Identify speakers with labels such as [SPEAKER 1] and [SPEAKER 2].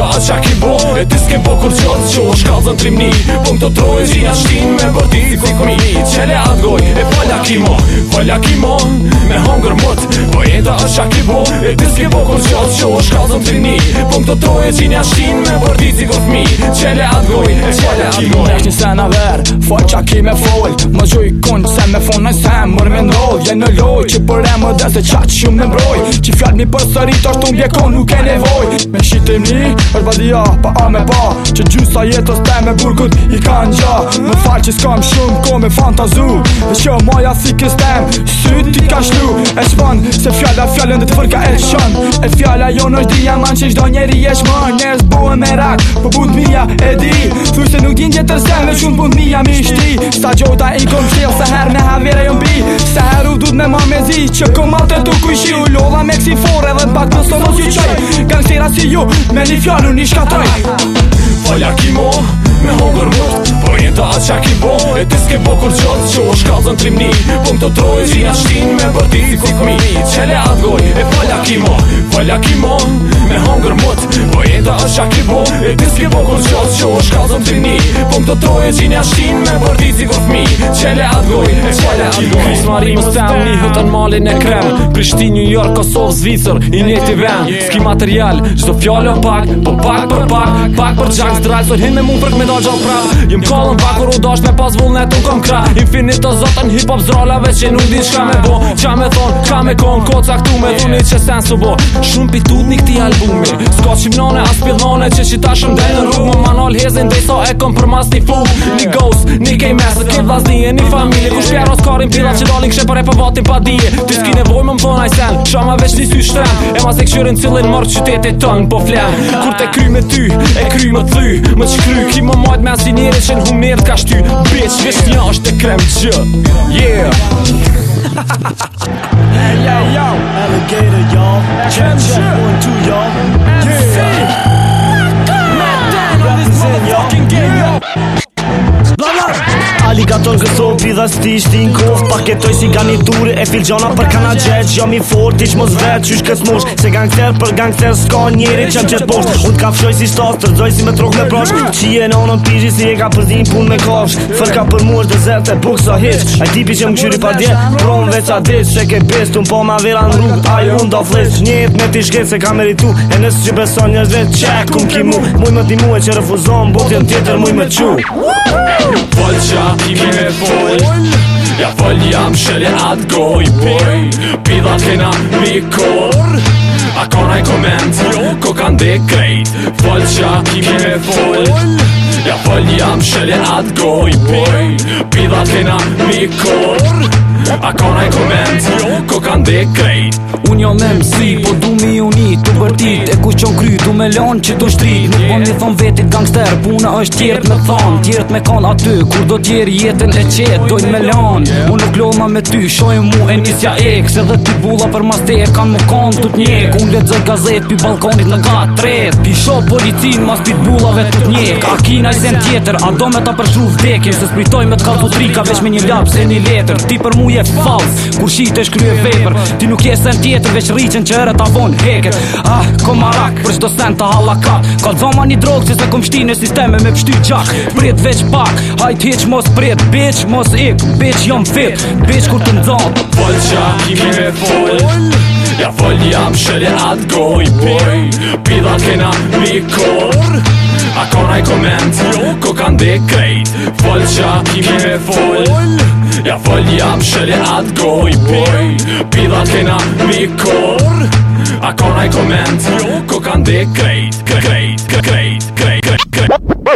[SPEAKER 1] ta atë qa ki bo E ti s'ke po kur qo është u shkazën trimni Po më të trojë që janë shtim me bërti si këmi Qele atë goj e falja ki mo Falja ki mo me hongër mët Po e ta atë qa ki bo E ti s'ke po kur qo është u shkazën trimni Po më të trojë që janë shtim
[SPEAKER 2] me bërti si këmi Qele atë goj e falja ki mo Nesh një sena ver, falë qa ki me fol Më gjuj kund se me funaj se mër me nroll në loj që e me mbroj Që mi të nevoj është vali pa a me pa Që gjusa jetës te me burkut i ka gja Më falë që s'kam shumë, ko me fantazu Dhe që moja si kës tem, sy ti ka shlu E shpan se fjalla fjallën dhe të fërka e shon E fjalla jo në është dhja man që gjdo njeri e shmon Njerës bu me rak, po bu nuk din që tërse me qënë pun mija mi shtri Sa gjota i kom qëllë, se her me havire jom bi Se her u dhud me ma me zi, që kom atë të kujshi U me kësi fore dhe pak në sotos ju qoj Gangstira si ju, me një fjallu një shkatoj Falja kimo, me hongër mështë ta atë qa ki bo E ti s'ke
[SPEAKER 1] bo kur gjallë që o shkazën trimni Po më të trojë gjina shtin me bërti si kur këmi Qele atë goj e falja ki mo Falja ki mon, me hongër mut Po e ta atë qa ki bo
[SPEAKER 3] E ti s'ke bo kur gjallë që o shkazën trimni Po më të trojë gjina shtin me bërti si kur këmi Qele atë goj e falja ki mo Kris Marim më stem një hëtën malin e krem Prishtin, New York, Kosovë, Zvicër I njeti ven Ski material, gjdo fjallë pak Po pak për Kur u dosh me pas vullnet tu kom krah Infinito zotën hip hop zrola veçë nuk di çka më bë me më thon çka më kon koca këtu me dhuni çe sen su bë Shum pitut nik ti albumi Sko shim none as pillone çe shi tashm den rrug më manol hezin dhe so e kom për mas ni fu ni ghost ni ke mes ke vazni e ni familje ku shpjaro skorin pilla çe dolin kshe pore po votin pa dije ti ski nevoj më von ai sen çka ma veç ni sy shtra e mas e kshirin cillin mor qytetet ton po flan kur te kry me ty e kry me ty më çkry ki më mojt me asnjëri çe në humë qëtë ka shty Bitch, vesh një është e krem që Yeah Hey yo, yo
[SPEAKER 2] Alligator, y'all Krem zasti shtin kof Paketoj si garniture e fil gjona për kana gjec Jom i fort ish mos vetë qysh kës mosh Se gangster për gangster s'ka njeri më qëtë posht Unë t'ka fshoj si të rdoj si me trok me prosh Qije në onën pizhi si e ka përzin pun me kosh Fërka për mu është dezert e buk sa
[SPEAKER 4] hiq Aj tipi që më këshyri pa djet Pron veç a dit se ke pist Unë po ma vera në
[SPEAKER 2] rrug aj unë do flisht me ti shket se ka meritu E nësë që beson njës vet qek unë ki mu Muj më ti mu e që refuzon Botjen tjetër muj me qu qa ti me
[SPEAKER 1] Ja fëll jam shëllë atë goj Poj, pidha A kona i komend, jo, ko kanë dhe krejt qa ti me vojnë Ja fëll jam shëllë atë goj Poj, pidha
[SPEAKER 4] kena rikor A kona i komend, jo, ko kanë krejt unë me mësi Po du mi unit, du vërtit E ku qënë kry, du me lanë që du shtri Nuk po mi thonë vetit gangster Puna është tjert me thon Tjert me kan aty Kur do tjeri jetën e qet Dojnë me lën Unë nuk loma me ty Shoj mu e njësja ek Se dhe ti bulla për mas te E kam më kanë tut njek Unë le dzër gazet Pi balkonit në ka tret Pi sho policin Mas pi bullave tut njek A kina i sen tjetër A do me ta përshru vdekim Se spritoj me t'kallë Vesh me një lap se një letër Ti për je Kur Ti nuk je tjetër Ti veç rriqen që ere ta vonë heket Ah, ko marak, për shto sen të halakat Ka dzoma një drogë që se kom shti në sisteme me pështy qak Prit veç pak, hajt heq mos prit Beq mos ik, beq jom fit Beq kur të mdzon Vol qak i me vol
[SPEAKER 1] Ja vol jam shëllje atë goj boj Pida kena mikor kor A kona i koment, jo ko kan dhe krejt Vol qak i me vol Ja vol jam shëllje atë goj boj Në datë kena një
[SPEAKER 4] korë, akora i komentës, jo kokan dhe krejt, krejt, krejt, krejt, krejt, krejt, krejt.